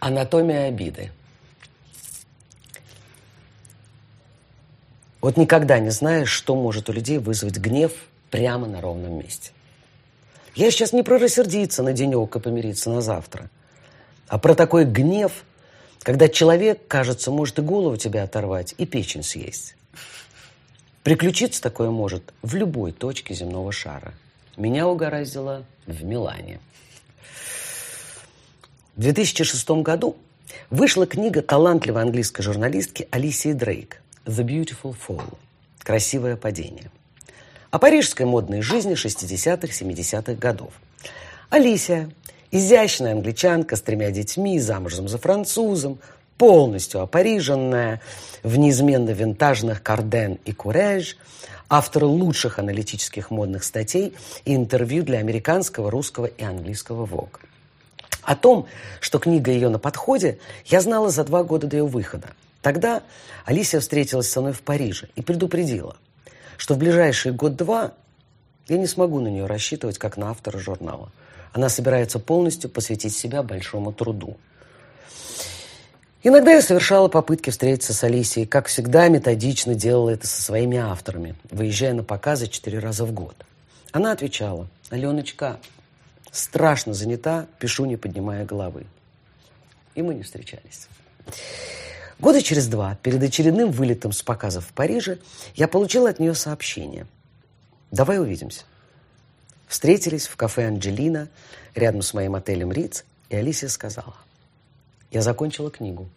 Анатомия обиды. Вот никогда не знаешь, что может у людей вызвать гнев прямо на ровном месте. Я сейчас не про рассердиться на денек и помириться на завтра, а про такой гнев, когда человек, кажется, может и голову тебя оторвать, и печень съесть. Приключиться такое может в любой точке земного шара. Меня угораздило в Милане. В 2006 году вышла книга талантливой английской журналистки Алисии Дрейк «The Beautiful Fall» – «Красивое падение» о парижской модной жизни 60-70-х годов. Алисия, изящная англичанка с тремя детьми, замужем за французом, полностью опариженная, в неизменно винтажных Карден и Куреж, автор лучших аналитических модных статей и интервью для американского, русского и английского ВОК. О том, что книга ее на подходе, я знала за два года до ее выхода. Тогда Алисия встретилась со мной в Париже и предупредила, что в ближайший год-два я не смогу на нее рассчитывать, как на автора журнала. Она собирается полностью посвятить себя большому труду. Иногда я совершала попытки встретиться с Алисией, как всегда методично делала это со своими авторами, выезжая на показы четыре раза в год. Она отвечала, Аленочка, страшно занята, пишу, не поднимая головы. И мы не встречались. Года через два, перед очередным вылетом с показов в Париже, я получила от нее сообщение. «Давай увидимся». Встретились в кафе «Анджелина» рядом с моим отелем «Риц», и Алисия сказала – я закончила книгу.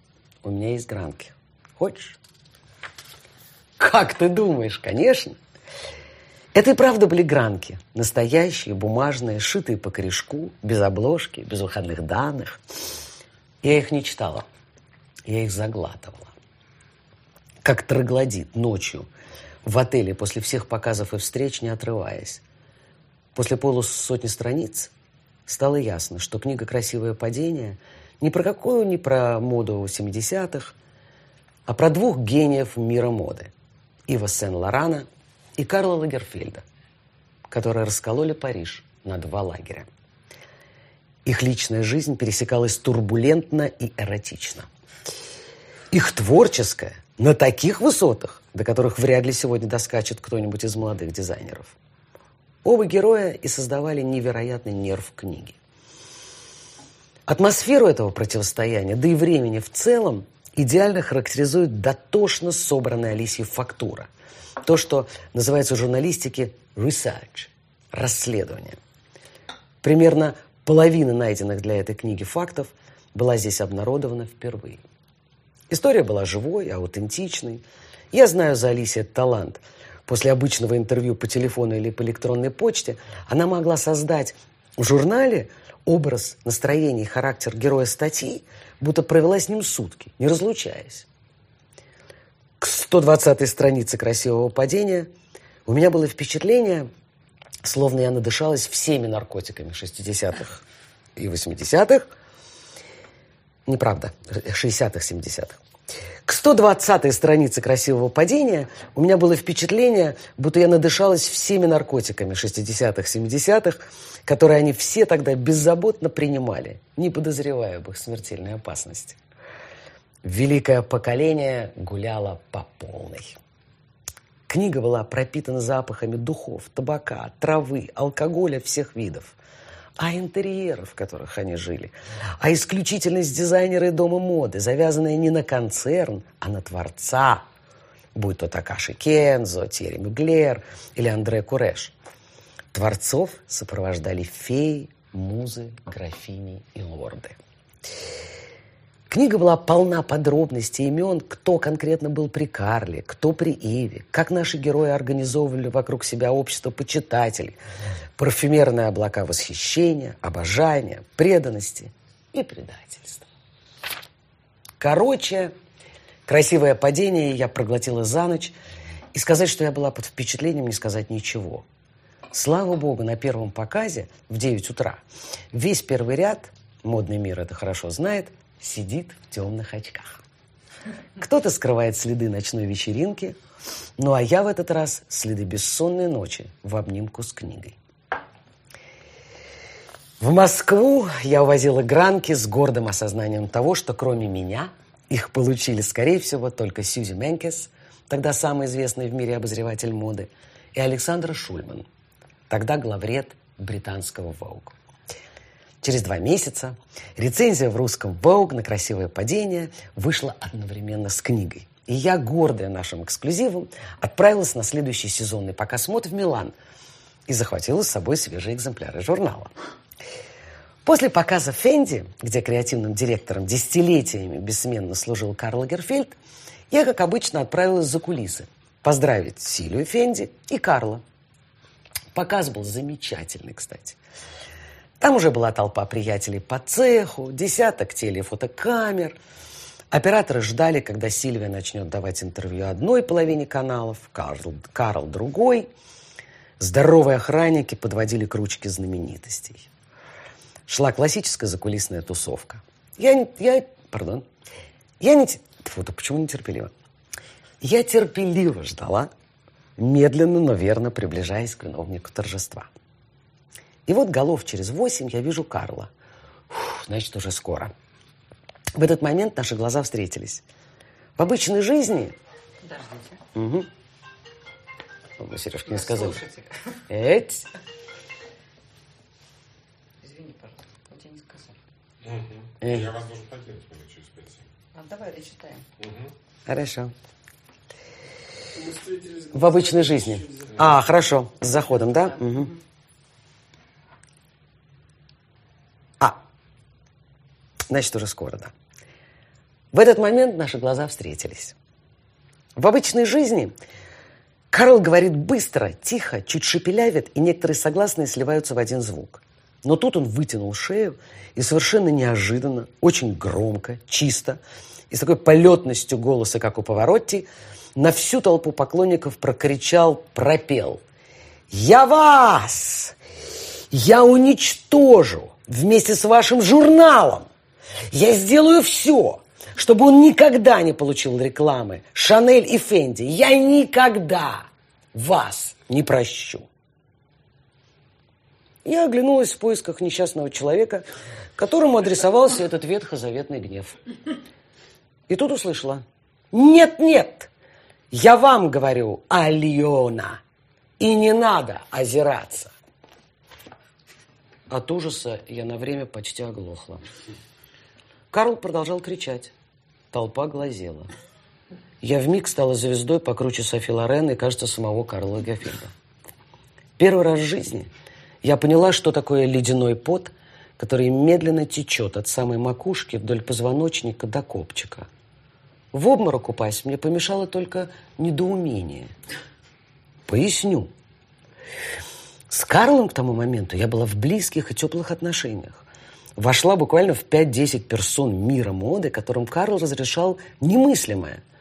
У меня есть гранки. Хочешь? Как ты думаешь? Конечно. Это и правда были гранки. Настоящие, бумажные, шитые по корешку, без обложки, без выходных данных. Я их не читала. Я их заглатывала. Как троглодит ночью в отеле после всех показов и встреч, не отрываясь. После полусотни страниц стало ясно, что книга «Красивое падение» – ни про какую, ни про моду 70-х, а про двух гениев мира моды. Ива Сен-Лорана и Карла Лагерфельда, которые раскололи Париж на два лагеря. Их личная жизнь пересекалась турбулентно и эротично. Их творческое на таких высотах, до которых вряд ли сегодня доскачет кто-нибудь из молодых дизайнеров. Оба героя и создавали невероятный нерв книги. Атмосферу этого противостояния, да и времени в целом, идеально характеризует дотошно собранная Алисией фактура. То, что называется в журналистике research, расследование. Примерно половина найденных для этой книги фактов была здесь обнародована впервые. История была живой, аутентичной. Я знаю за Алисией талант. После обычного интервью по телефону или по электронной почте она могла создать в журнале – образ, настроение и характер героя статьи, будто провела с ним сутки, не разлучаясь. К 120-й странице «Красивого падения» у меня было впечатление, словно я надышалась всеми наркотиками 60-х и 80-х. Неправда, 60-х, 70-х. К 120-й странице «Красивого падения» у меня было впечатление, будто я надышалась всеми наркотиками 60-х, 70-х, которые они все тогда беззаботно принимали, не подозревая об их смертельной опасности. Великое поколение гуляло по полной. Книга была пропитана запахами духов, табака, травы, алкоголя всех видов – а интерьеры, в которых они жили, а исключительность дизайнера и дома моды, завязанная не на концерн, а на творца, будь то Такаши Кензо, Терри Мюглер или Андре Куреш. Творцов сопровождали феи, музы, графини и лорды. Книга была полна подробностей, имен, кто конкретно был при Карле, кто при Иве, как наши герои организовывали вокруг себя общество почитателей, парфюмерные облака восхищения, обожания, преданности и предательства. Короче, красивое падение я проглотила за ночь, и сказать, что я была под впечатлением, не сказать ничего. Слава богу, на первом показе в 9 утра весь первый ряд, модный мир это хорошо знает – сидит в темных очках. Кто-то скрывает следы ночной вечеринки, ну а я в этот раз следы бессонной ночи в обнимку с книгой. В Москву я увозила гранки с гордым осознанием того, что кроме меня их получили, скорее всего, только Сьюзи Менкес, тогда самый известный в мире обозреватель моды, и Александра Шульман, тогда главред британского Vogue. Через два месяца рецензия в русском Vogue на красивое падение вышла одновременно с книгой. И я, гордая нашим эксклюзивом, отправилась на следующий сезонный показ мод в Милан и захватила с собой свежие экземпляры журнала. После показа Фенди, где креативным директором десятилетиями бессменно служил Карл Лагерфельд, я, как обычно, отправилась за кулисы поздравить Силию Фенди и Карла. Показ был замечательный, кстати. Там уже была толпа приятелей по цеху, десяток телефотокамер. Операторы ждали, когда Сильвия начнет давать интервью одной половине каналов, Карл, Карл другой. Здоровые охранники подводили к ручке знаменитостей шла классическая закулисная тусовка. Я, я, пардон, я не, вот, почему не терпеливо? Я терпеливо ждала, медленно, но верно приближаясь к виновнику торжества. И вот голов через восемь я вижу Карла. Фух, значит, уже скоро. В этот момент наши глаза встретились. В обычной жизни... Подождите. Угу. Вы, Сережка, не сказали. Эть. Угу. Я вас должен покинуть минут через пять А давай дочитаем. Угу. Хорошо. В обычной жизни. А, хорошо. С заходом, да? да. Угу. Значит, уже скоро, да. В этот момент наши глаза встретились. В обычной жизни Карл говорит быстро, тихо, чуть шепелявит, и некоторые согласные сливаются в один звук. Но тут он вытянул шею и совершенно неожиданно, очень громко, чисто и с такой полетностью голоса, как у Поворотти, на всю толпу поклонников прокричал, пропел. «Я вас! Я уничтожу вместе с вашим журналом! Я сделаю все, чтобы он никогда не получил рекламы Шанель и Фенди. Я никогда вас не прощу!» Я оглянулась в поисках несчастного человека, которому адресовался этот ветхозаветный гнев. И тут услышала. Нет, нет, я вам говорю, Альона, и не надо озираться. От ужаса я на время почти оглохла. Карл продолжал кричать. Толпа глазела. Я вмиг стала звездой покруче Софи Лорен и, кажется, самого Карла Гафельда. Первый раз в жизни я поняла, что такое ледяной пот – который медленно течет от самой макушки вдоль позвоночника до копчика. В обморок упасть мне помешало только недоумение. Поясню. С Карлом к тому моменту я была в близких и теплых отношениях. Вошла буквально в 5-10 персон мира моды, которым Карл разрешал немыслимое –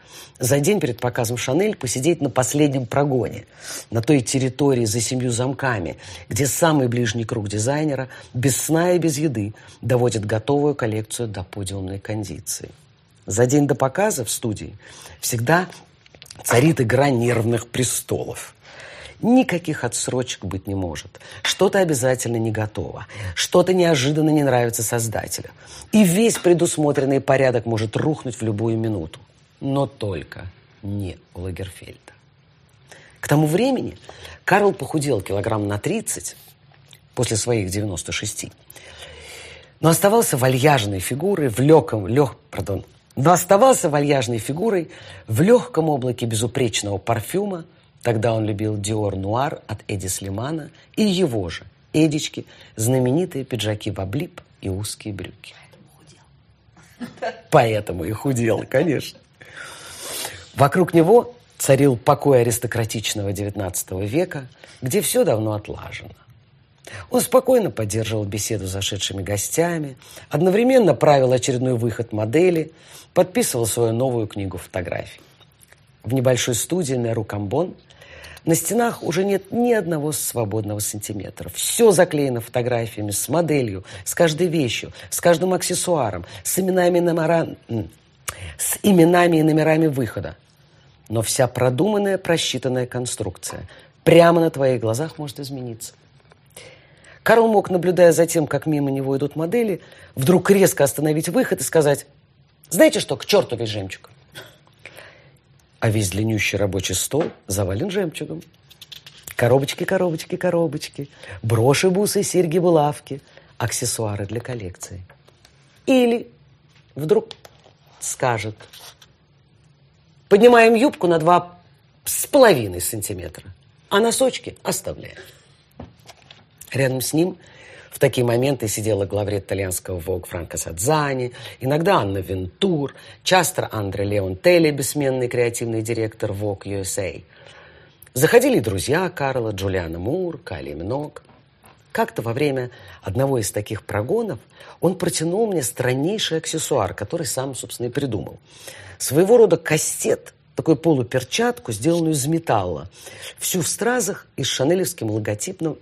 за день перед показом «Шанель» посидеть на последнем прогоне, на той территории за семью замками, где самый ближний круг дизайнера без сна и без еды доводит готовую коллекцию до подиумной кондиции. За день до показа в студии всегда царит игра нервных престолов. Никаких отсрочек быть не может. Что-то обязательно не готово. Что-то неожиданно не нравится создателю. И весь предусмотренный порядок может рухнуть в любую минуту но только не у Лагерфельда. К тому времени Карл похудел килограмм на 30 после своих 96, но оставался вальяжной фигурой в легком, лег, пардон, но оставался вальяжной фигурой в легком облаке безупречного парфюма. Тогда он любил Диор Нуар от Эди Слимана и его же, Эдички, знаменитые пиджаки в облип и узкие брюки. Поэтому худел. Поэтому и худел, конечно. Вокруг него царил покой аристократичного XIX века, где все давно отлажено. Он спокойно поддерживал беседу с зашедшими гостями, одновременно правил очередной выход модели, подписывал свою новую книгу фотографий. В небольшой студии на Рукамбон на стенах уже нет ни одного свободного сантиметра. Все заклеено фотографиями с моделью, с каждой вещью, с каждым аксессуаром, с именами, номера... с именами и номерами выхода но вся продуманная, просчитанная конструкция прямо на твоих глазах может измениться. Карл мог, наблюдая за тем, как мимо него идут модели, вдруг резко остановить выход и сказать, знаете что, к черту весь жемчуг. А весь длиннющий рабочий стол завален жемчугом. Коробочки, коробочки, коробочки, броши, бусы, серьги, булавки, аксессуары для коллекции. Или вдруг скажет, поднимаем юбку на два с половиной сантиметра, а носочки оставляем. Рядом с ним такие моменты сидела главред итальянского ВОГ Франко Садзани, иногда Анна Вентур, часто Андре Леон Телли, бессменный креативный директор ВОГ USA. Заходили друзья Карла, Джулиана Мур, Кали Минок. Как-то во время одного из таких прогонов он протянул мне страннейший аксессуар, который сам, собственно, и придумал. Своего рода кастет, такую полуперчатку, сделанную из металла, всю в стразах и с шанелевским логотипом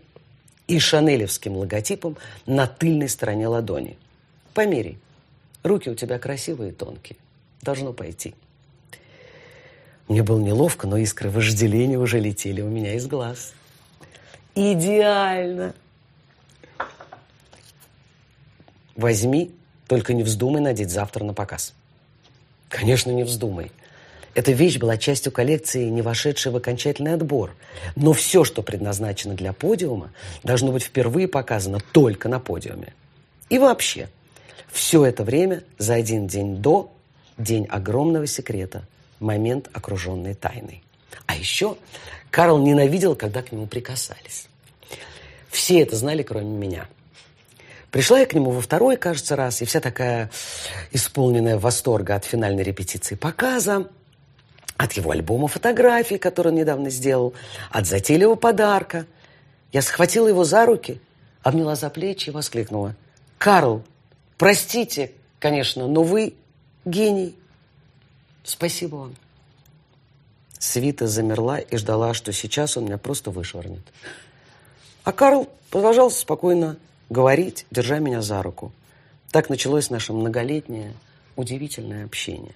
и шанелевским логотипом на тыльной стороне ладони. Померяй. Руки у тебя красивые и тонкие. Должно пойти. Мне было неловко, но искры вожделения уже летели у меня из глаз. Идеально! Возьми, только не вздумай надеть завтра на показ. Конечно, не вздумай. Эта вещь была частью коллекции, не вошедшей в окончательный отбор. Но все, что предназначено для подиума, должно быть впервые показано только на подиуме. И вообще, все это время за один день до день огромного секрета, момент, окруженный тайной. А еще Карл ненавидел, когда к нему прикасались. Все это знали, кроме меня. Пришла я к нему во второй, кажется, раз, и вся такая исполненная восторга от финальной репетиции показа, от его альбома фотографий, который он недавно сделал, от затейливого подарка. Я схватила его за руки, обняла за плечи и воскликнула. «Карл, простите, конечно, но вы гений. Спасибо вам». Свита замерла и ждала, что сейчас он меня просто вышвырнет. А Карл продолжал спокойно говорить, держа меня за руку. Так началось наше многолетнее, удивительное общение.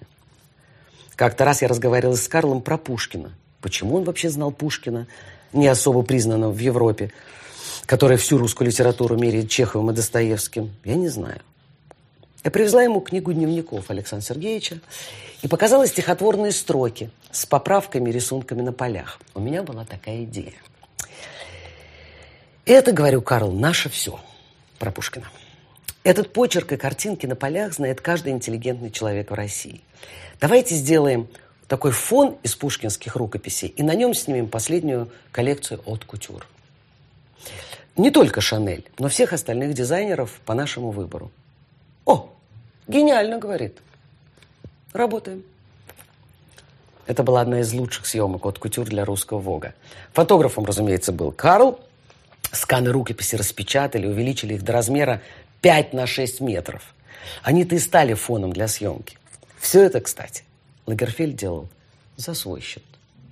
Как-то раз я разговаривала с Карлом про Пушкина. Почему он вообще знал Пушкина, не особо признанного в Европе, который всю русскую литературу меряет Чеховым и Достоевским, я не знаю. Я привезла ему книгу дневников Александра Сергеевича и показала стихотворные строки с поправками и рисунками на полях. У меня была такая идея. Это, говорю, Карл, наше все про Пушкина. Этот почерк и картинки на полях знает каждый интеллигентный человек в России. Давайте сделаем такой фон из пушкинских рукописей и на нем снимем последнюю коллекцию от кутюр. Не только Шанель, но всех остальных дизайнеров по нашему выбору. О, гениально, говорит. Работаем. Это была одна из лучших съемок от кутюр для русского Вога. Фотографом, разумеется, был Карл. Сканы рукописи распечатали, увеличили их до размера 5 на 6 метров. Они-то и стали фоном для съемки. Все это, кстати, Лагерфельд делал за свой счет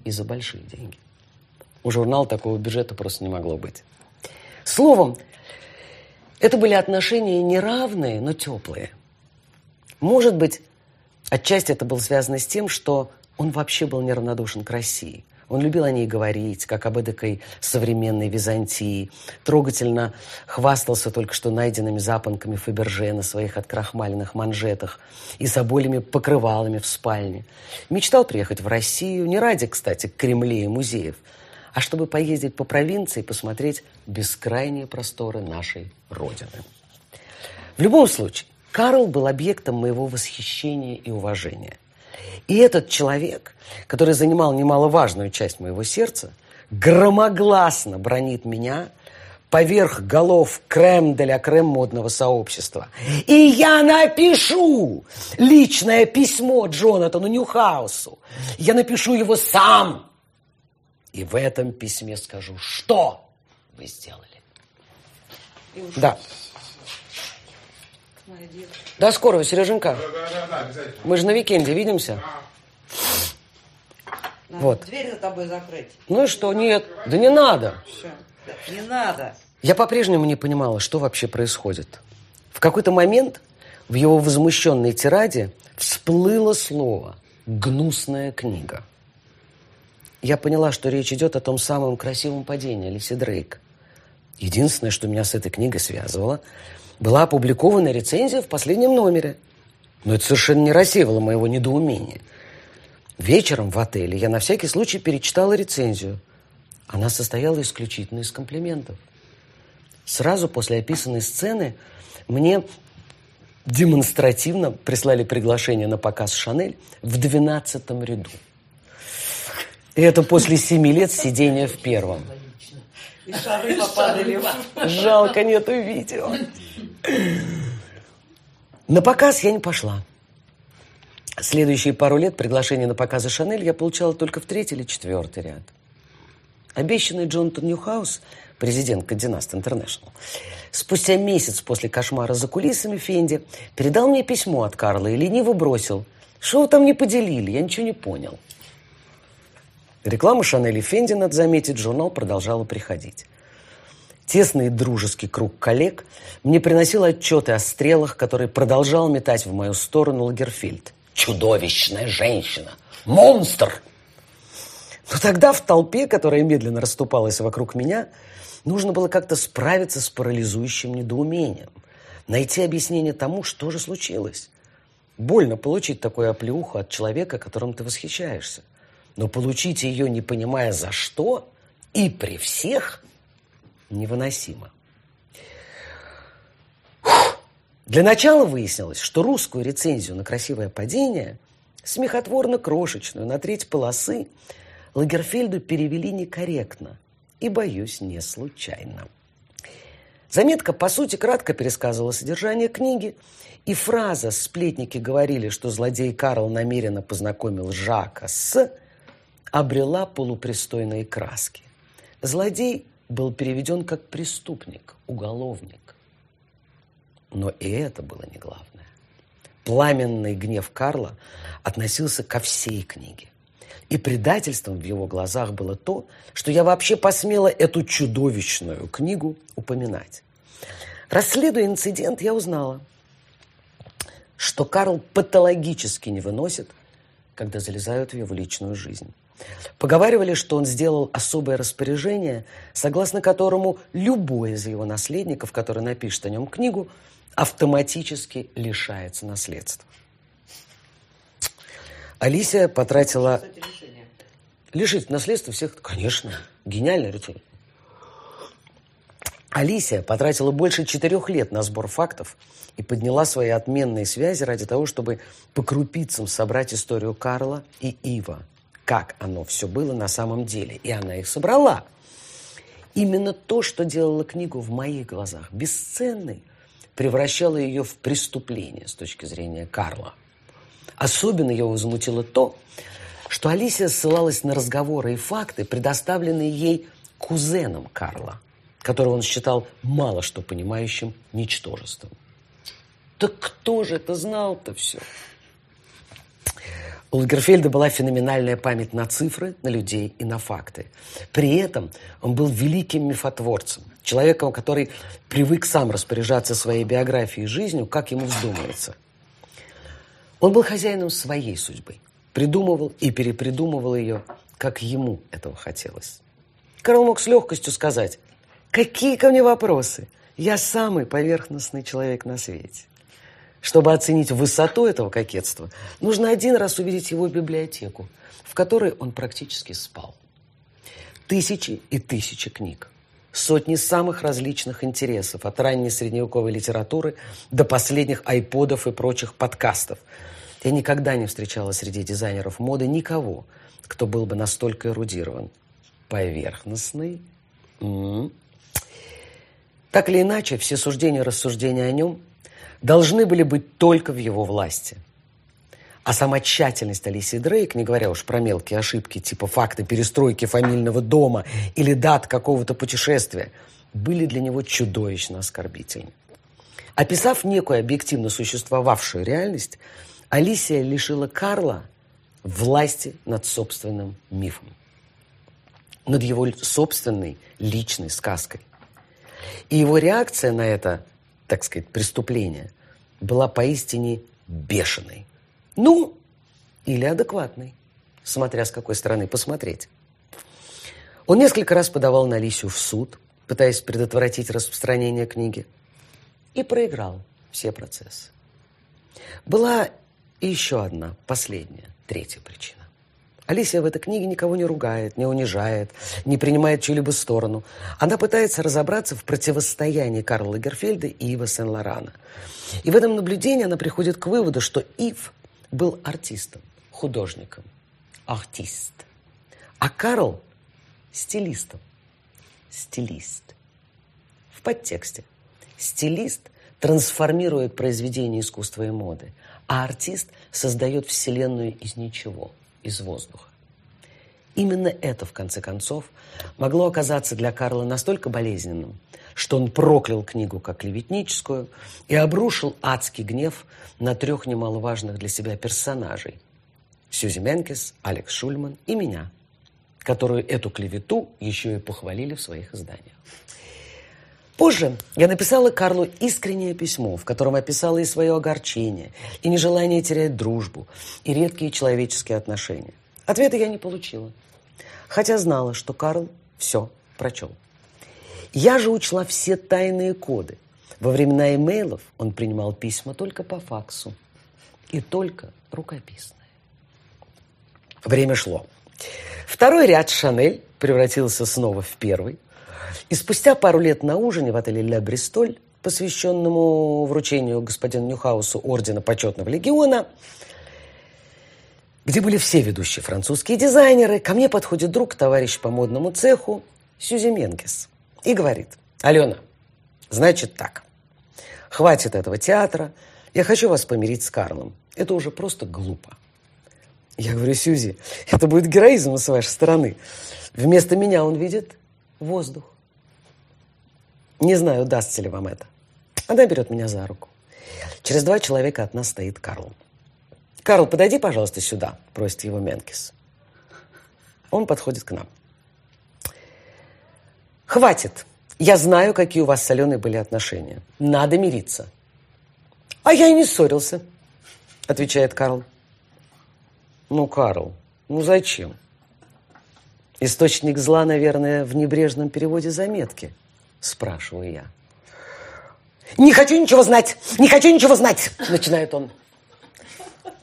и за большие деньги. У журнала такого бюджета просто не могло быть. Словом, это были отношения неравные, но теплые. Может быть, отчасти это было связано с тем, что он вообще был неравнодушен к России. Он любил о ней говорить, как об эдакой современной Византии. Трогательно хвастался только что найденными запонками Фаберже на своих открахмаленных манжетах и соболями покрывалами в спальне. Мечтал приехать в Россию, не ради, кстати, Кремлей и музеев, а чтобы поездить по провинции и посмотреть бескрайние просторы нашей Родины. В любом случае, Карл был объектом моего восхищения и уважения. И этот человек, который занимал немаловажную часть моего сердца, громогласно бронит меня поверх голов крем для крем модного сообщества. И я напишу личное письмо Джонатану Ньюхаусу. Я напишу его сам. И в этом письме скажу, что вы сделали. Да. До скорого, Сереженька. Да, да, да. Мы же на уикенде видимся. Надо Вот. дверь за тобой закрыть. Ну и что? Нет. Да не надо. Да, Не надо. Я по-прежнему не понимала, что вообще происходит. В какой-то момент в его возмущенной тираде всплыло слово «гнусная книга». Я поняла, что речь идет о том самом красивом падении Лиси Дрейк. Единственное, что меня с этой книгой связывало, была опубликована рецензия в последнем номере. Но это совершенно не рассеивало моего недоумения. Вечером в отеле я на всякий случай перечитала рецензию. Она состояла исключительно из комплиментов. Сразу после описанной сцены мне демонстративно прислали приглашение на показ «Шанель» в двенадцатом ряду. И это после семи лет сидения в первом. И шары попадали. Жалко, нету видео. На показ я не пошла. Следующие пару лет приглашение на показы «Шанель» я получала только в третий или четвертый ряд. Обещанный Джонатан Ньюхаус, президент Condé Nast International, спустя месяц после кошмара за кулисами Fendi, передал мне письмо от Карла и лениво бросил. Что вы там не поделили? Я ничего не понял. Реклама и Fendi, надо заметить, журнал продолжала приходить. Тесный дружеский круг коллег мне приносил отчеты о стрелах, которые продолжал метать в мою сторону Лагерфельд. Чудовищная женщина! Монстр! Но тогда в толпе, которая медленно расступалась вокруг меня, нужно было как-то справиться с парализующим недоумением, найти объяснение тому, что же случилось. Больно получить такую оплеуху от человека, которым ты восхищаешься. Но получить ее, не понимая за что, и при всех, невыносимо. Для начала выяснилось, что русскую рецензию на красивое падение, смехотворно крошечную, на треть полосы, Лагерфельду перевели некорректно и, боюсь, не случайно. Заметка, по сути, кратко пересказывала содержание книги, и фраза «сплетники говорили, что злодей Карл намеренно познакомил Жака с...» обрела полупристойные краски. Злодей был переведен как преступник, уголовник. Но и это было не главное. Пламенный гнев Карла относился ко всей книге. И предательством в его глазах было то, что я вообще посмела эту чудовищную книгу упоминать. Расследуя инцидент, я узнала, что Карл патологически не выносит, когда залезают в его личную жизнь. Поговаривали, что он сделал особое распоряжение, согласно которому любой из его наследников, который напишет о нем книгу, автоматически лишается наследства. Алисия потратила... Лишить наследства всех? Конечно. Гениальное решение. Алисия потратила больше четырех лет на сбор фактов и подняла свои отменные связи ради того, чтобы по крупицам собрать историю Карла и Ива – как оно все было на самом деле. И она их собрала. Именно то, что делало книгу в моих глазах бесценной, превращало ее в преступление с точки зрения Карла. Особенно его возмутило то, что Алисия ссылалась на разговоры и факты, предоставленные ей кузеном Карла, которого он считал мало что понимающим ничтожеством. Так кто же это знал-то все? У Лагерфельда была феноменальная память на цифры, на людей и на факты. При этом он был великим мифотворцем, человеком, который привык сам распоряжаться своей биографией и жизнью, как ему вздумается. Он был хозяином своей судьбы, придумывал и перепридумывал ее, как ему этого хотелось. Карл мог с легкостью сказать, какие ко мне вопросы? Я самый поверхностный человек на свете. Чтобы оценить высоту этого кокетства, нужно один раз увидеть его библиотеку, в которой он практически спал. Тысячи и тысячи книг. Сотни самых различных интересов, от ранней средневековой литературы до последних айподов и прочих подкастов. Я никогда не встречала среди дизайнеров моды никого, кто был бы настолько эрудирован. Поверхностный. М -м. Так или иначе, все суждения и рассуждения о нем – должны были быть только в его власти. А сама тщательность Алисии Дрейк, не говоря уж про мелкие ошибки типа факта перестройки фамильного дома или дат какого-то путешествия, были для него чудовищно оскорбительны. Описав некую объективно существовавшую реальность, Алисия лишила Карла власти над собственным мифом, над его собственной личной сказкой. И его реакция на это так сказать, преступления, была поистине бешеной. Ну, или адекватной, смотря с какой стороны посмотреть. Он несколько раз подавал на Алисию в суд, пытаясь предотвратить распространение книги, и проиграл все процессы. Была еще одна, последняя, третья причина. Алисия в этой книге никого не ругает, не унижает, не принимает чью-либо сторону. Она пытается разобраться в противостоянии Карла Лагерфельда и Ива Сен-Лорана. И в этом наблюдении она приходит к выводу, что Ив был артистом, художником, артист. А Карл – стилистом, стилист. В подтексте. Стилист трансформирует произведение искусства и моды, а артист создает вселенную из ничего – из воздуха. Именно это, в конце концов, могло оказаться для Карла настолько болезненным, что он проклял книгу как клеветническую и обрушил адский гнев на трех немаловажных для себя персонажей – Сьюзи Менкес, Алекс Шульман и меня, которую эту клевету еще и похвалили в своих изданиях. Позже я написала Карлу искреннее письмо, в котором описала и свое огорчение, и нежелание терять дружбу, и редкие человеческие отношения. Ответа я не получила, хотя знала, что Карл все прочел. Я же учла все тайные коды. Во времена имейлов он принимал письма только по факсу и только рукописные. Время шло. Второй ряд «Шанель» превратился снова в первый – и спустя пару лет на ужине в отеле «Ля Бристоль», посвященному вручению господину Нюхаусу ордена почетного легиона, где были все ведущие французские дизайнеры, ко мне подходит друг, товарищ по модному цеху Сюзи Менгес и говорит, Алена, значит так, хватит этого театра, я хочу вас помирить с Карлом. Это уже просто глупо. Я говорю, Сюзи, это будет героизм с вашей стороны. Вместо меня он видит воздух. Не знаю, удастся ли вам это. Она берет меня за руку. Через два человека от нас стоит Карл. «Карл, подойди, пожалуйста, сюда», – просит его Менкис. Он подходит к нам. «Хватит. Я знаю, какие у вас с Аленой были отношения. Надо мириться». «А я и не ссорился», – отвечает Карл. «Ну, Карл, ну зачем?» Источник зла, наверное, в небрежном переводе заметки, спрашиваю я. Не хочу ничего знать, не хочу ничего знать, начинает он.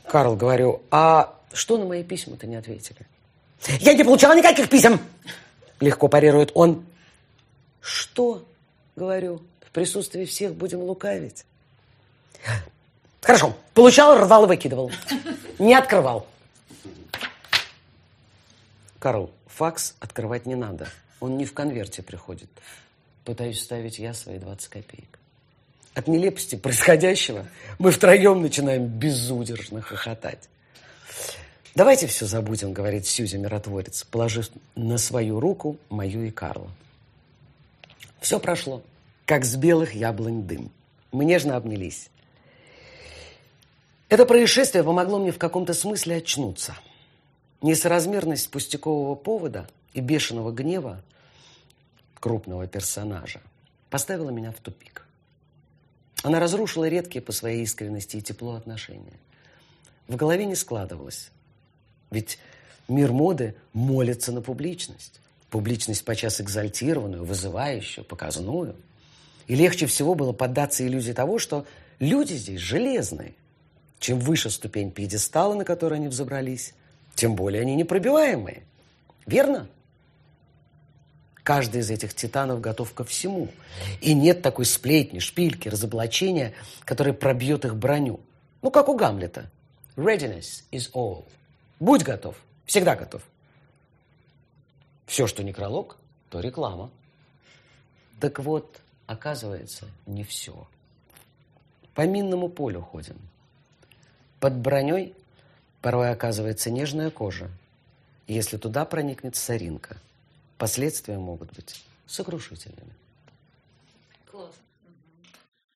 Карл, говорю, а что на мои письма-то не ответили? Я не получал никаких писем, легко парирует он. Что, говорю, в присутствии всех будем лукавить? Хорошо, получал, рвал и выкидывал. Не открывал. Карл, Факс открывать не надо. Он не в конверте приходит. Пытаюсь вставить я свои 20 копеек. От нелепости происходящего мы втроем начинаем безудержно хохотать. «Давайте все забудем», — говорит Сьюзи миротворец, положив на свою руку мою и Карла. Все прошло, как с белых яблонь дым. Мы нежно обнялись. Это происшествие помогло мне в каком-то смысле очнуться – Несоразмерность пустякового повода и бешеного гнева крупного персонажа поставила меня в тупик. Она разрушила редкие по своей искренности и тепло отношения. В голове не складывалось. Ведь мир моды молится на публичность. Публичность подчас экзальтированную, вызывающую, показную. И легче всего было поддаться иллюзии того, что люди здесь железные. Чем выше ступень пьедестала, на который они взобрались, тем более они непробиваемые. Верно? Каждый из этих титанов готов ко всему. И нет такой сплетни, шпильки, разоблачения, который пробьет их броню. Ну, как у Гамлета. Readiness is all. Будь готов. Всегда готов. Все, что некролог, то реклама. Так вот, оказывается, не все. По минному полю ходим. Под броней Порой оказывается нежная кожа. если туда проникнет соринка, последствия могут быть сокрушительными. Класс.